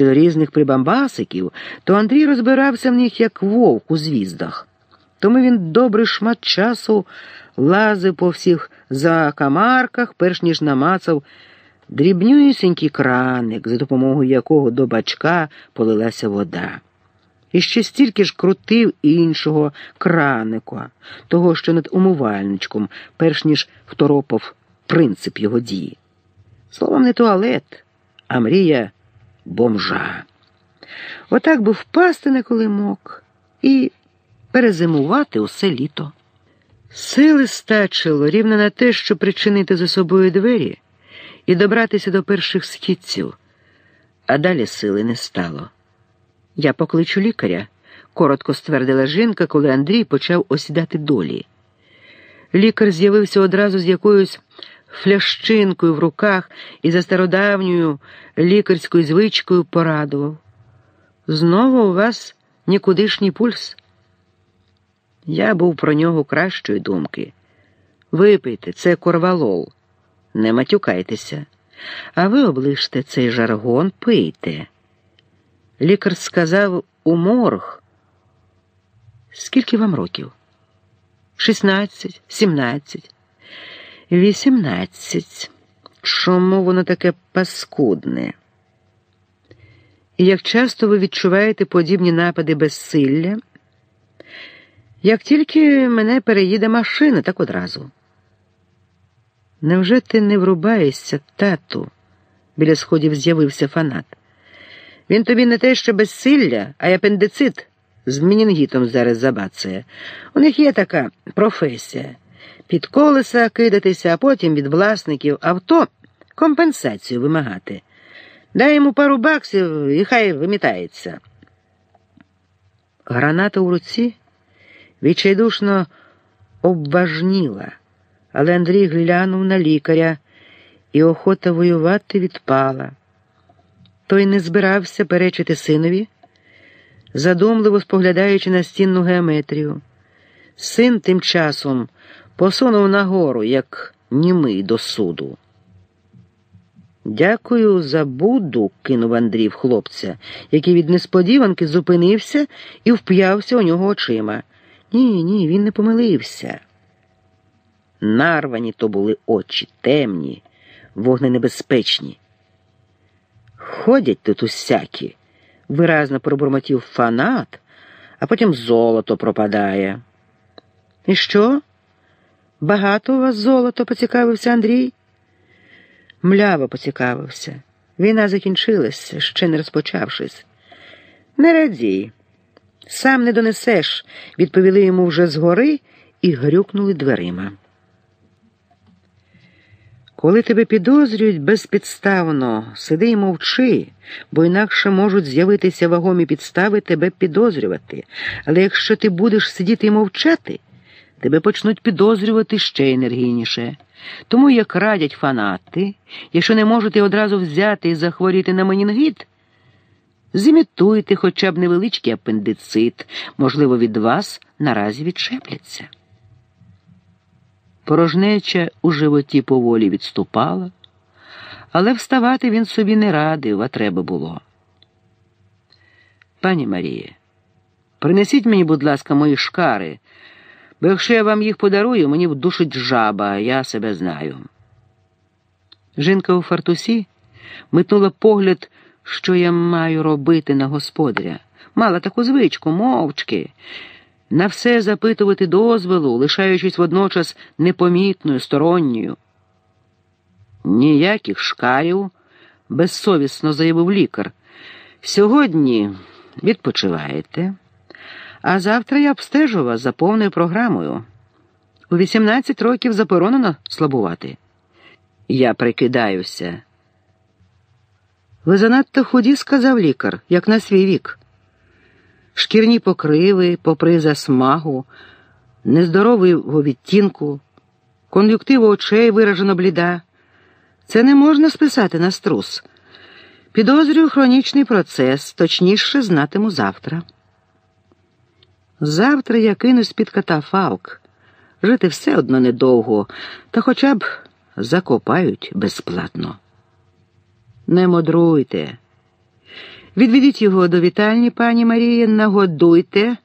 щодо різних прибамбасиків, то Андрій розбирався в них як вовк у звіздах. Тому він добрий шмат часу лазив по всіх закамарках, перш ніж намацав дрібнюсінький краник, за допомогою якого до бачка полилася вода. І ще стільки ж крутив іншого краника, того, що над умивальничком, перш ніж второпав принцип його дії. Словом, не туалет, а мрія бомжа. Отак би впасти на колимок і перезимувати усе літо. Сили стачило рівно на те, щоб причинити за собою двері і добратися до перших східців, а далі сили не стало. Я покличу лікаря, коротко ствердила жінка, коли Андрій почав осідати долі. Лікар з'явився одразу з якоюсь флящинкою в руках і за стародавньою лікарською звичкою порадував. Знову у вас нікудишній пульс. Я був про нього кращої думки. Випийте, це корвалол, не матюкайтеся, а ви оближте цей жаргон, пийте. Лікар сказав у морг. Скільки вам років? Шістнадцять, сімнадцять, вісімнадцять. Чому воно таке паскудне? І як часто ви відчуваєте подібні напади безсилля? Як тільки мене переїде машина, так одразу. Невже ти не врубаєшся, тату? Біля сходів з'явився фанат. Він тобі не те, що безсилля, а й апендицит з менінгітом зараз забацає. У них є така професія під колеса кидатися, а потім від власників авто компенсацію вимагати. Дай йому пару баксів і хай вимітається. Граната у руці відчайдушно обважніла, але Андрій глянув на лікаря, і охота воювати відпала. Той не збирався перечити синові, задумливо споглядаючи на стінну геометрію. Син тим часом посунув нагору, як німий до суду. Дякую за Будду, кинув Андрій в хлопця, який від несподіванки зупинився і вп'явся у нього очима. Ні, ні, він не помилився. Нарвані то були очі, темні, вогненебезпечні. Ходять тут усякі, виразно пробурмотів фанат, а потім золото пропадає. І що? Багато у вас золото, поцікавився Андрій? Мляво поцікавився. Війна закінчилася, ще не розпочавшись. Не радій. Сам не донесеш, відповіли йому вже згори і грюкнули дверима. Коли тебе підозрюють безпідставно, сиди й мовчи, бо інакше можуть з'явитися вагомі підстави тебе підозрювати. Але якщо ти будеш сидіти і мовчати, тебе почнуть підозрювати ще енергійніше. Тому, як радять фанати, якщо не можете одразу взяти і захворіти на менінгіт, зімітуйте хоча б невеличкий апендицит, можливо, від вас наразі відчепляться. Порожнеча у животі поволі відступала, але вставати він собі не радив, а треба було. Пані Маріє, принесіть мені, будь ласка, мої шкари, бо якщо я вам їх подарую, мені вдушить жаба, я себе знаю. Жінка у фартусі метнула погляд, що я маю робити на господаря. Мала таку звичку, мовчки на все запитувати дозволу, лишаючись водночас непомітною, сторонньою. Ніяких шкарів, безсовісно заявив лікар. Сьогодні відпочиваєте, а завтра я обстежу вас за повною програмою. У 18 років заборонено слабувати. Я прикидаюся. Ви занадто худі, сказав лікар, як на свій вік шкірні покриви, попри засмагу, нездорового відтінку, кон'юктиву очей виражено бліда. Це не можна списати на струс. Підозрюю хронічний процес, точніше знатиму завтра. Завтра я кинусь під катафалк. Жити все одно недовго, та хоча б закопають безплатно. Не модруйте. Відведіть його до вітальні, пані Марії, нагодуйте.